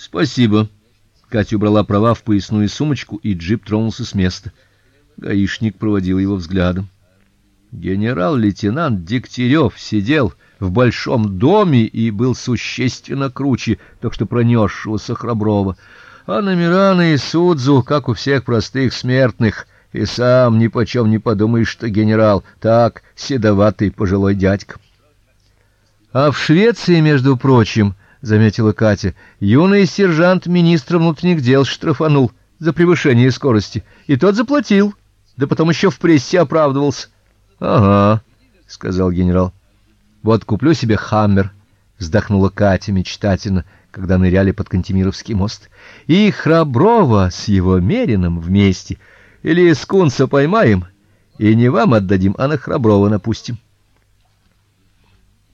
Спасибо. Катя убрала права в поясную сумочку, и джип тронулся с места. Гаишник проводил его взглядом. Генерал-лейтенант Дегтярев сидел в большом доме и был существенно круче только что пронесшегося Храброва. А номера на Исудзу, как у всех простых смертных, и сам ни почем не подумаешь, что генерал, так, седоватый пожилой дядька. А в Швеции, между прочим, заметила Катя, юный сержант министра внутренних дел штрафанул за превышение скорости, и тот заплатил, да потом еще в прессе оправдывался. Ага, сказал генерал. Вот куплю себе Хаммер, вздохнула Катя мечтательно, когда ныряли под Кантемировский мост. И Храброва с его Мерином вместе. Или скунса поймаем и не вам отдадим, а на Храброва напустим.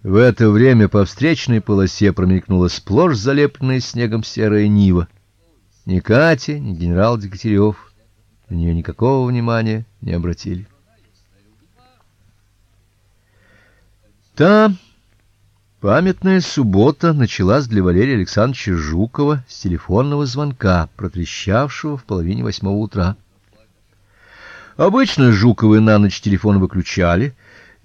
В это время по встречной полосе промелькнула сплошь залепленная снегом серая Нива. Ни Катя, ни генерал Дегтярев на нее никакого внимания не обратили. Та памятная суббота началась для Валерия Александровича Жукова с телефонного звонка, протрещавшего в половине восьмого утра. Обычно Жуковы на ночь телефон выключали.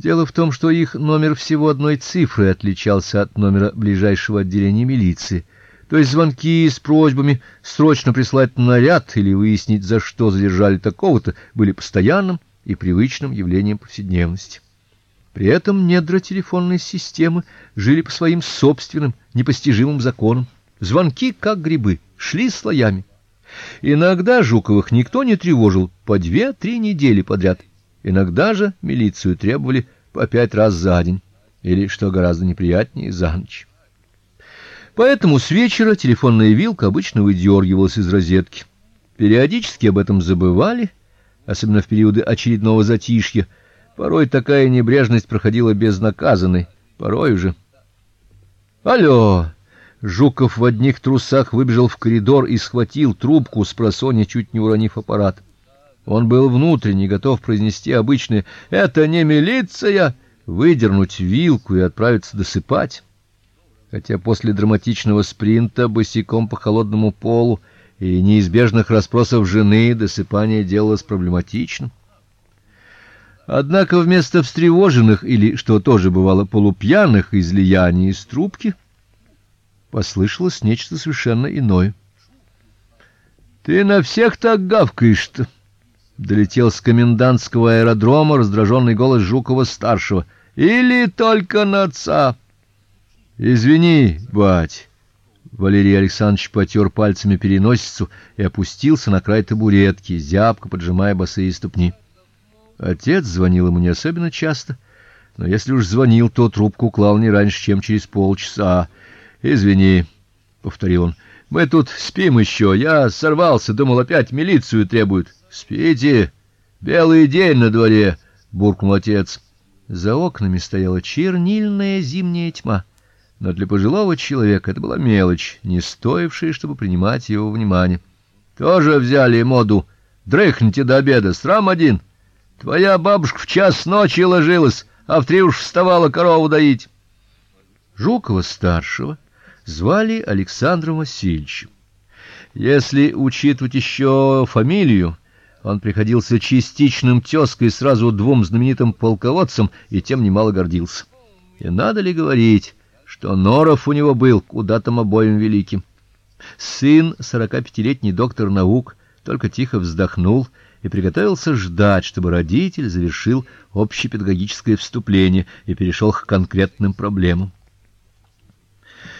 Дело в том, что их номер всего одной цифры отличался от номера ближайшего отделения милиции. То есть звонки с просьбами срочно прислать наряд или выяснить, за что задержали такого-то, были постоянным и привычным явлением повседневности. При этом недра телефонной системы жили по своим собственным непостижимым законам. Звонки, как грибы, шли слоями. Иногда Жуковых никто не тревожил по две-три недели подряд. Иногда же милицию требовали по пять раз за день, или что гораздо неприятнее, за ночь. Поэтому с вечера телефонная вилка обычно выдергивалась из розетки. Периодически об этом забывали, особенно в периоды очередного затишья Порой такая небрежность проходила безнаказанной, порой уже. Алло. Жуков в одних трусах выбежал в коридор и схватил трубку с просонья, чуть не уронив аппарат. Он был внутренне готов произнести обычное: "Это не милиция", выдернуть вилку и отправиться досыпать. Хотя после драматичного спринта босиком по холодному полу и неизбежных расспросов жены досыпание делалось проблематичным. Однако вместо встревоженных или, что тоже бывало, полупьяных излияний из трубки послышалось нечто совершенно иное. Ты на всех так гавкаешь-то. Долетел с комендантского аэродрома раздраженный голос Жукова старшего. Или только на отца. Извини, бать. Валерий Александрович потер пальцами переносицу и опустился на край табуретки, зябко поджимая босые ступни. Отец звонил ему не особенно часто, но если уж звонил, то трубку клал не раньше, чем через полчаса. "Извини", повторил он. "Мы тут спим еще. Я сорвался, думал, опять милицию требуют". "Спите. Белый день на дворе", буркнул отец. За окнами стояла чернильная зимняя тьма, но для пожилого человека это была мелочь, не стоившая, чтобы принимать его внимание. Тоже взяли моду. Дрыхните до обеда, срам один. Твоя бабушка в час ночи ложилась, а в три уж вставала корову доить. Жукова старшего звали Александром Васильевичем. Если учитывать еще фамилию, он приходился частичным тёзкой сразу двум знаменитым полководцам и тем немало гордился. И надо ли говорить, что Норов у него был куда там обоим великим. Сын, сорокапятилетний доктор наук, только тихо вздохнул и приготовился ждать, чтобы родитель завершил общепедагогическое вступление и перешел к конкретным проблемам.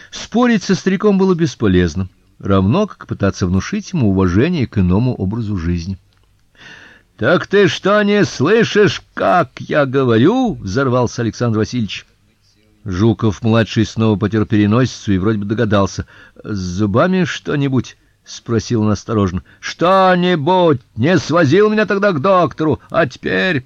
Спорить со стариком было бесполезно, равно как пытаться внушить ему уважение к иному образу жизни. Так ты что не слышишь, как я говорю? взорвался Александр Васильевич. Жуков младший снова потер переносицу и вроде бы догадался: с зубами что-нибудь спросил он осторожно. Что-нибудь не свозил меня тогда к доктору, а теперь